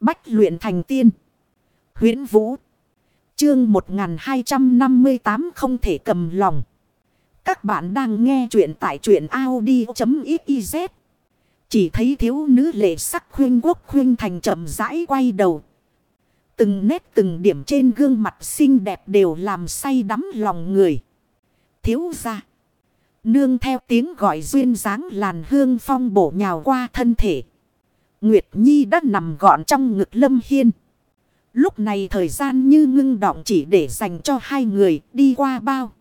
Bách luyện thành tiên. huyễn Vũ. Chương 1258 không thể cầm lòng. Các bạn đang nghe truyện tại truyện Audi.xyz. Chỉ thấy thiếu nữ lệ sắc khuyên quốc khuyên thành chậm rãi quay đầu. Từng nét từng điểm trên gương mặt xinh đẹp đều làm say đắm lòng người. Thiếu ra. Nương theo tiếng gọi duyên dáng làn hương phong bổ nhào qua thân thể. Nguyệt Nhi đã nằm gọn trong ngực Lâm Hiên. Lúc này thời gian như ngưng đọng chỉ để dành cho hai người đi qua bao.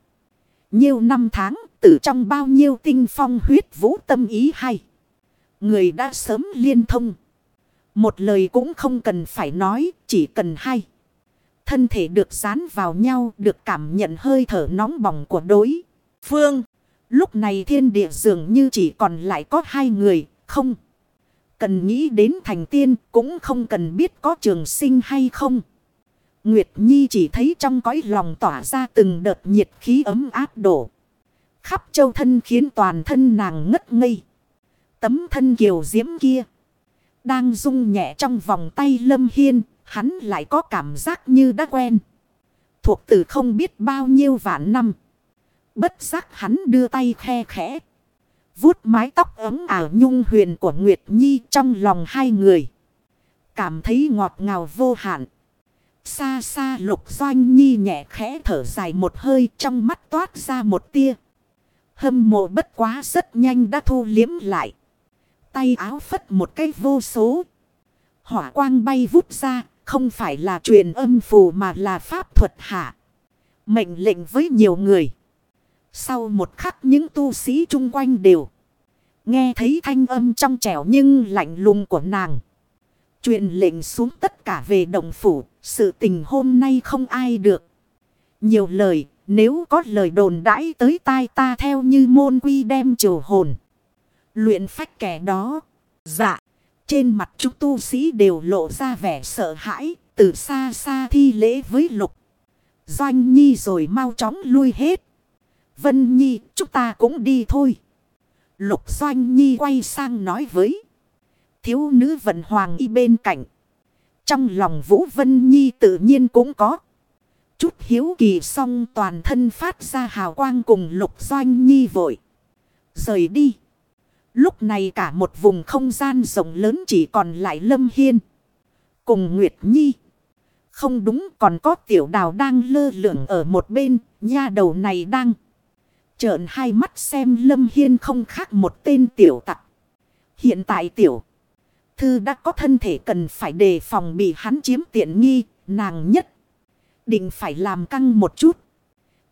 Nhiều năm tháng, từ trong bao nhiêu tinh phong huyết vũ tâm ý hay. Người đã sớm liên thông. Một lời cũng không cần phải nói, chỉ cần hay. Thân thể được dán vào nhau, được cảm nhận hơi thở nóng bỏng của đối phương. Lúc này thiên địa dường như chỉ còn lại có hai người, không. Cần nghĩ đến thành tiên, cũng không cần biết có trường sinh hay không. Nguyệt Nhi chỉ thấy trong cõi lòng tỏa ra từng đợt nhiệt khí ấm áp đổ. Khắp châu thân khiến toàn thân nàng ngất ngây. Tấm thân kiều diễm kia. Đang rung nhẹ trong vòng tay Lâm Hiên. Hắn lại có cảm giác như đã quen. Thuộc từ không biết bao nhiêu vạn năm. Bất giác hắn đưa tay khe khẽ vuốt mái tóc ấm ảo nhung huyền của Nguyệt Nhi trong lòng hai người. Cảm thấy ngọt ngào vô hạn. Xa xa lục doanh nhi nhẹ khẽ thở dài một hơi trong mắt toát ra một tia. Hâm mộ bất quá rất nhanh đã thu liếm lại. Tay áo phất một cái vô số. Hỏa quang bay vút ra, không phải là truyền âm phù mà là pháp thuật hạ. Mệnh lệnh với nhiều người. Sau một khắc những tu sĩ chung quanh đều. Nghe thấy thanh âm trong trẻo nhưng lạnh lùng của nàng. Truyền lệnh xuống tất cả về động phủ. Sự tình hôm nay không ai được. Nhiều lời. Nếu có lời đồn đãi tới tai ta theo như môn quy đem trừ hồn. Luyện phách kẻ đó. Dạ. Trên mặt chúng tu sĩ đều lộ ra vẻ sợ hãi. Từ xa xa thi lễ với lục. Doanh nhi rồi mau chóng lui hết. Vân nhi, chúng ta cũng đi thôi. Lục Doanh nhi quay sang nói với. Thiếu nữ vận hoàng y bên cạnh. Trong lòng Vũ Vân Nhi tự nhiên cũng có. Chút hiếu kỳ xong toàn thân phát ra hào quang cùng lục doanh nhi vội. Rời đi. Lúc này cả một vùng không gian rộng lớn chỉ còn lại Lâm Hiên. Cùng Nguyệt Nhi. Không đúng, còn có tiểu đào đang lơ lửng ở một bên. Nha đầu này đang. Trợn hai mắt xem Lâm Hiên không khác một tên tiểu tặc. Hiện tại tiểu. Thư đã có thân thể cần phải đề phòng bị hắn chiếm tiện nghi. Nàng nhất. Định phải làm căng một chút.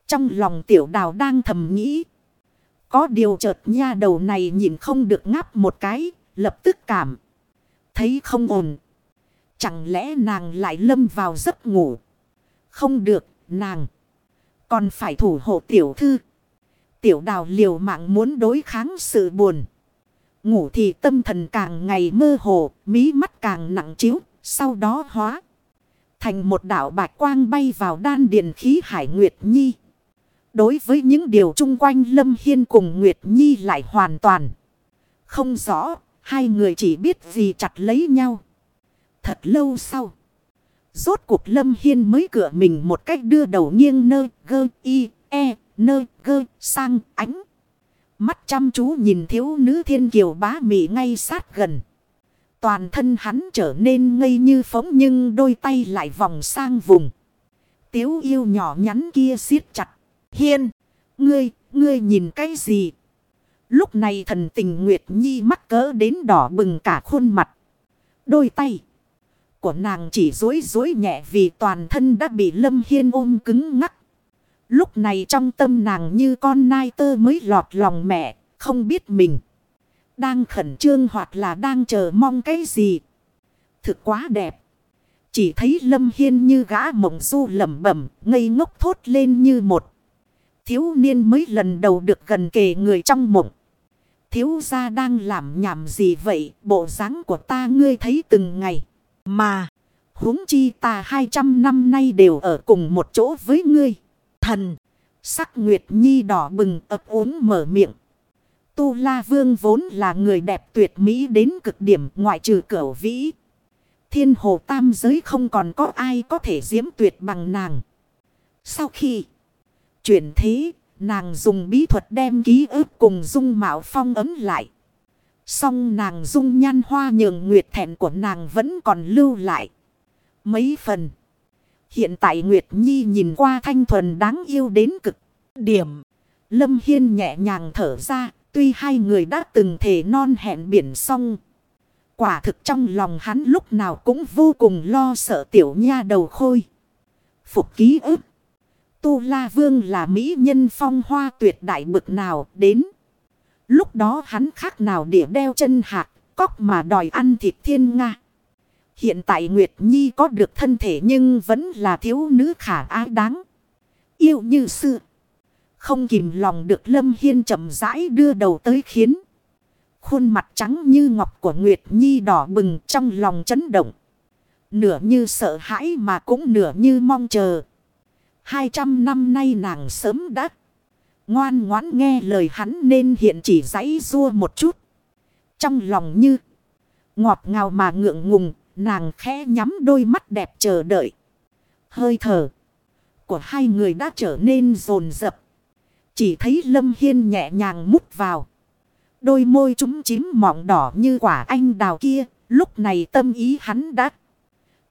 Trong lòng tiểu đào đang thầm nghĩ. Có điều chợt nha đầu này nhìn không được ngáp một cái, lập tức cảm. Thấy không ổn. Chẳng lẽ nàng lại lâm vào giấc ngủ? Không được, nàng. Còn phải thủ hộ tiểu thư. Tiểu đào liều mạng muốn đối kháng sự buồn. Ngủ thì tâm thần càng ngày mơ hồ, mí mắt càng nặng chiếu, sau đó hóa. Thành một đảo bạch quang bay vào đan điền khí hải Nguyệt Nhi. Đối với những điều chung quanh Lâm Hiên cùng Nguyệt Nhi lại hoàn toàn. Không rõ, hai người chỉ biết gì chặt lấy nhau. Thật lâu sau. Rốt cuộc Lâm Hiên mới cửa mình một cách đưa đầu nghiêng nơi gơ y e nơ gơ sang ánh. Mắt chăm chú nhìn thiếu nữ thiên kiều bá mị ngay sát gần. Toàn thân hắn trở nên ngây như phóng nhưng đôi tay lại vòng sang vùng. Tiếu yêu nhỏ nhắn kia siết chặt. Hiên, ngươi, ngươi nhìn cái gì? Lúc này thần tình Nguyệt Nhi mắc cỡ đến đỏ bừng cả khuôn mặt. Đôi tay của nàng chỉ dối dối nhẹ vì toàn thân đã bị Lâm Hiên ôm cứng ngắc. Lúc này trong tâm nàng như con nai tơ mới lọt lòng mẹ, không biết mình. Đang khẩn trương hoặc là đang chờ mong cái gì. Thực quá đẹp. Chỉ thấy Lâm Hiên như gã mộng du lẩm bẩm, ngây ngốc thốt lên như một. Thiếu niên mới lần đầu được gần kề người trong mộng. Thiếu gia đang làm nhảm gì vậy, bộ dáng của ta ngươi thấy từng ngày. Mà, huống chi ta 200 năm nay đều ở cùng một chỗ với ngươi. Thần, sắc Nguyệt Nhi đỏ bừng ấp ốm mở miệng. Tu La Vương vốn là người đẹp tuyệt mỹ đến cực điểm ngoại trừ cửu vĩ. Thiên hồ tam giới không còn có ai có thể diễm tuyệt bằng nàng. Sau khi chuyển thế, nàng dùng bí thuật đem ký ức cùng dung mạo phong ấm lại. Song nàng dung nhan hoa nhường nguyệt thẹn của nàng vẫn còn lưu lại. Mấy phần. Hiện tại Nguyệt Nhi nhìn qua thanh thuần đáng yêu đến cực điểm. Lâm Hiên nhẹ nhàng thở ra. Tuy hai người đã từng thể non hẹn biển xong. Quả thực trong lòng hắn lúc nào cũng vô cùng lo sợ tiểu nha đầu khôi. Phục ký ức. Tu La Vương là mỹ nhân phong hoa tuyệt đại bực nào đến. Lúc đó hắn khác nào địa đeo chân hạt, cóc mà đòi ăn thịt thiên nga. Hiện tại Nguyệt Nhi có được thân thể nhưng vẫn là thiếu nữ khả ái đáng. Yêu như xưa. Không kìm lòng được Lâm Hiên chậm rãi đưa đầu tới khiến. Khuôn mặt trắng như ngọc của Nguyệt Nhi đỏ bừng trong lòng chấn động. Nửa như sợ hãi mà cũng nửa như mong chờ. Hai trăm năm nay nàng sớm đã ngoan ngoãn nghe lời hắn nên hiện chỉ giấy rua một chút. Trong lòng như ngọt ngào mà ngượng ngùng, nàng khẽ nhắm đôi mắt đẹp chờ đợi. Hơi thở của hai người đã trở nên rồn rập. Chỉ thấy Lâm Hiên nhẹ nhàng mút vào. Đôi môi chúng chím mọng đỏ như quả anh đào kia. Lúc này tâm ý hắn đã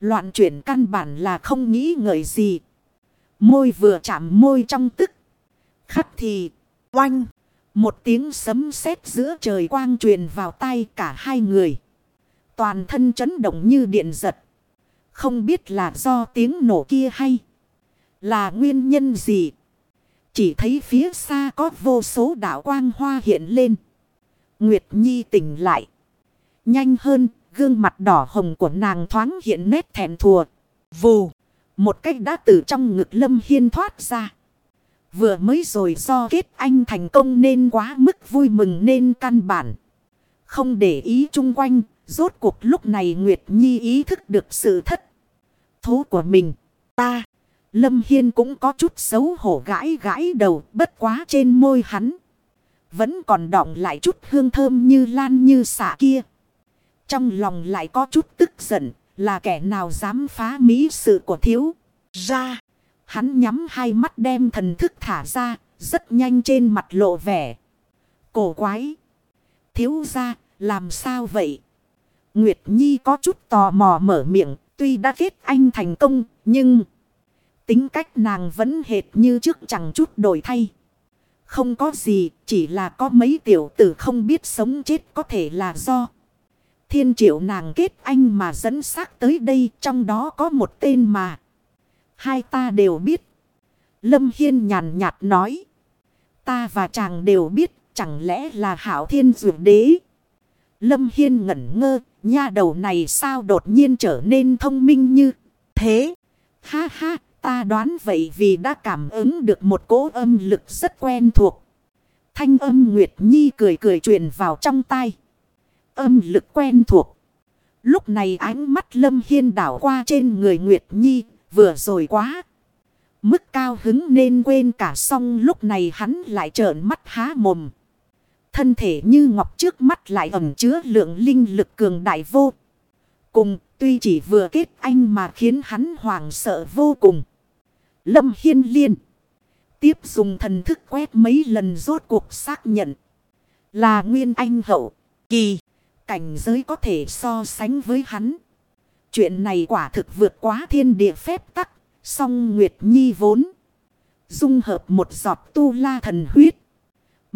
loạn chuyển căn bản là không nghĩ ngợi gì. Môi vừa chạm môi trong tức. Khắc thì oanh. Một tiếng sấm sét giữa trời quang truyền vào tay cả hai người. Toàn thân chấn động như điện giật. Không biết là do tiếng nổ kia hay là nguyên nhân gì. Chỉ thấy phía xa có vô số đảo quang hoa hiện lên. Nguyệt Nhi tỉnh lại. Nhanh hơn, gương mặt đỏ hồng của nàng thoáng hiện nét thẹn thùa. Vù, một cách đã từ trong ngực Lâm Hiên thoát ra. Vừa mới rồi do kết anh thành công nên quá mức vui mừng nên căn bản. Không để ý chung quanh, rốt cuộc lúc này Nguyệt Nhi ý thức được sự thất thú của mình. Ta! Lâm Hiên cũng có chút xấu hổ gãi gãi đầu bất quá trên môi hắn. Vẫn còn đọng lại chút hương thơm như lan như xạ kia. Trong lòng lại có chút tức giận là kẻ nào dám phá mỹ sự của thiếu. Ra, hắn nhắm hai mắt đem thần thức thả ra, rất nhanh trên mặt lộ vẻ. Cổ quái. Thiếu ra, làm sao vậy? Nguyệt Nhi có chút tò mò mở miệng, tuy đã kết anh thành công, nhưng... Tính cách nàng vẫn hệt như trước chẳng chút đổi thay. Không có gì, chỉ là có mấy tiểu tử không biết sống chết có thể là do. Thiên triệu nàng kết anh mà dẫn xác tới đây, trong đó có một tên mà. Hai ta đều biết. Lâm Hiên nhàn nhạt nói. Ta và chàng đều biết, chẳng lẽ là hảo thiên dụ đế. Lâm Hiên ngẩn ngơ, nha đầu này sao đột nhiên trở nên thông minh như thế. Ha ha, Ta đoán vậy vì đã cảm ứng được một cỗ âm lực rất quen thuộc. Thanh âm Nguyệt Nhi cười cười truyền vào trong tay. Âm lực quen thuộc. Lúc này ánh mắt Lâm Hiên đảo qua trên người Nguyệt Nhi, vừa rồi quá. Mức cao hứng nên quên cả xong lúc này hắn lại trợn mắt há mồm. Thân thể như ngọc trước mắt lại ẩm chứa lượng linh lực cường đại vô. Cùng tuy chỉ vừa kết anh mà khiến hắn hoảng sợ vô cùng. Lâm Hiên Liên. Tiếp dùng thần thức quét mấy lần rốt cuộc xác nhận. Là Nguyên Anh hậu. Kỳ. Cảnh giới có thể so sánh với hắn. Chuyện này quả thực vượt quá thiên địa phép tắc. Song Nguyệt Nhi vốn. Dung hợp một giọt tu la thần huyết.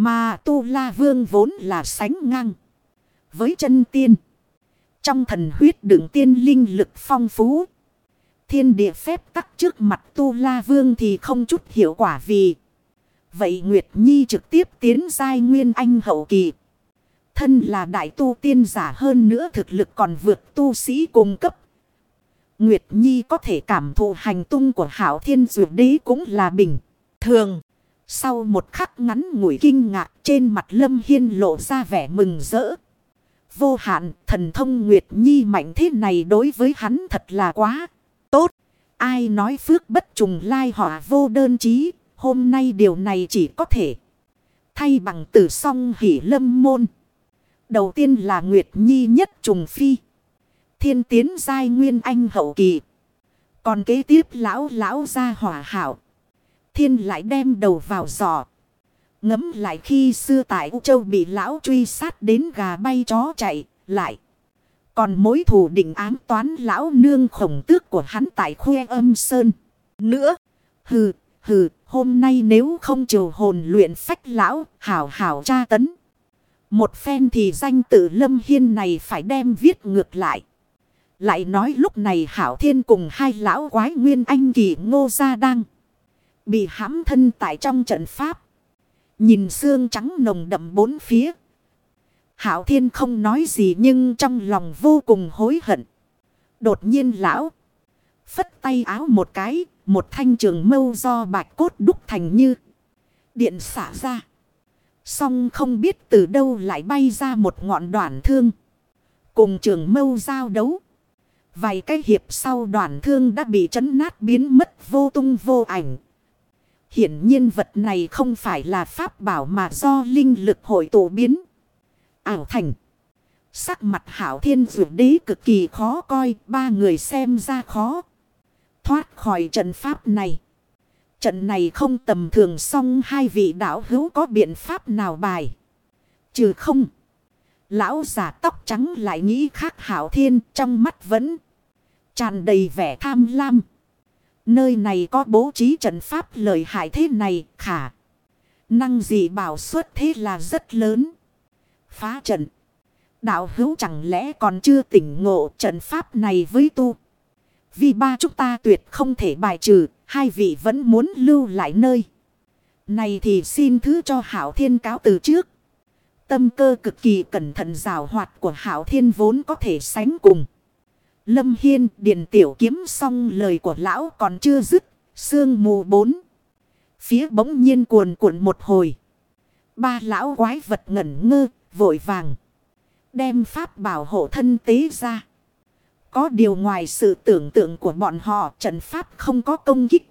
Mà tu la vương vốn là sánh ngang. Với chân tiên. Trong thần huyết đựng tiên linh lực phong phú thiên địa phép tắc trước mặt tu la vương thì không chút hiệu quả vì. Vậy Nguyệt Nhi trực tiếp tiến giai nguyên anh hậu kỳ. Thân là đại tu tiên giả hơn nữa thực lực còn vượt tu sĩ cùng cấp. Nguyệt Nhi có thể cảm thụ hành tung của hảo thiên Dược đế cũng là bình. Thường, sau một khắc ngắn ngủi kinh ngạc, trên mặt Lâm Hiên lộ ra vẻ mừng rỡ. Vô hạn thần thông Nguyệt Nhi mạnh thế này đối với hắn thật là quá Tốt. Ai nói phước bất trùng lai họa vô đơn chí. Hôm nay điều này chỉ có thể. Thay bằng tử song hỷ lâm môn. Đầu tiên là Nguyệt Nhi nhất trùng phi. thiên tiến giai nguyên anh hậu kỳ. Còn kế tiếp lão lão ra hỏa hảo. Thiên lại đem đầu vào giỏ. Ngấm lại khi xưa tại U Châu bị lão truy sát đến gà bay chó chạy lại. Còn mối thù định ám toán lão nương khổng tước của hắn tại khuê âm sơn. Nữa, hừ, hừ, hôm nay nếu không triều hồn luyện phách lão, hảo hảo tra tấn. Một phen thì danh tự lâm hiên này phải đem viết ngược lại. Lại nói lúc này hảo thiên cùng hai lão quái nguyên anh kỳ ngô gia đang. Bị hãm thân tại trong trận pháp. Nhìn xương trắng nồng đậm bốn phía. Hảo thiên không nói gì nhưng trong lòng vô cùng hối hận. Đột nhiên lão. Phất tay áo một cái. Một thanh trường mâu do bạch cốt đúc thành như. Điện xả ra. Xong không biết từ đâu lại bay ra một ngọn đoạn thương. Cùng trường mâu giao đấu. Vài cái hiệp sau đoạn thương đã bị chấn nát biến mất vô tung vô ảnh. Hiển nhiên vật này không phải là pháp bảo mà do linh lực hội tụ biến. Ảo thành. Sắc mặt hảo thiên dụ đế cực kỳ khó coi. Ba người xem ra khó. Thoát khỏi trận pháp này. Trận này không tầm thường song hai vị đạo hữu có biện pháp nào bài. Trừ không. Lão giả tóc trắng lại nghĩ khác hảo thiên, trong mắt vẫn tràn đầy vẻ tham lam. Nơi này có bố trí trận pháp lợi hại thế này, khả. Năng gì bảo suất thế là rất lớn. Phá trận. Đạo hữu chẳng lẽ còn chưa tỉnh ngộ trận pháp này với tu. Vì ba chúng ta tuyệt không thể bài trừ. Hai vị vẫn muốn lưu lại nơi. Này thì xin thứ cho Hảo Thiên cáo từ trước. Tâm cơ cực kỳ cẩn thận rào hoạt của Hảo Thiên vốn có thể sánh cùng. Lâm Hiên điện tiểu kiếm xong lời của lão còn chưa dứt. Sương mù bốn. Phía bỗng nhiên cuồn cuộn một hồi. Ba lão quái vật ngẩn ngơ, vội vàng. Đem pháp bảo hộ thân tế ra. Có điều ngoài sự tưởng tượng của bọn họ trận pháp không có công kích.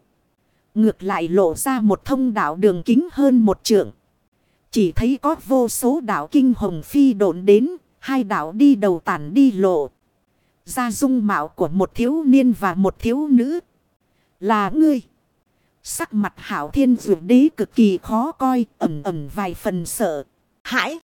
Ngược lại lộ ra một thông đạo đường kính hơn một trượng. Chỉ thấy có vô số đạo kinh hồng phi độn đến, hai đạo đi đầu tản đi lộ. Ra dung mạo của một thiếu niên và một thiếu nữ. Là ngươi. Sắc mặt hảo thiên dụ đế cực kỳ khó coi, ẩm ẩm vài phần sợ. Hãi!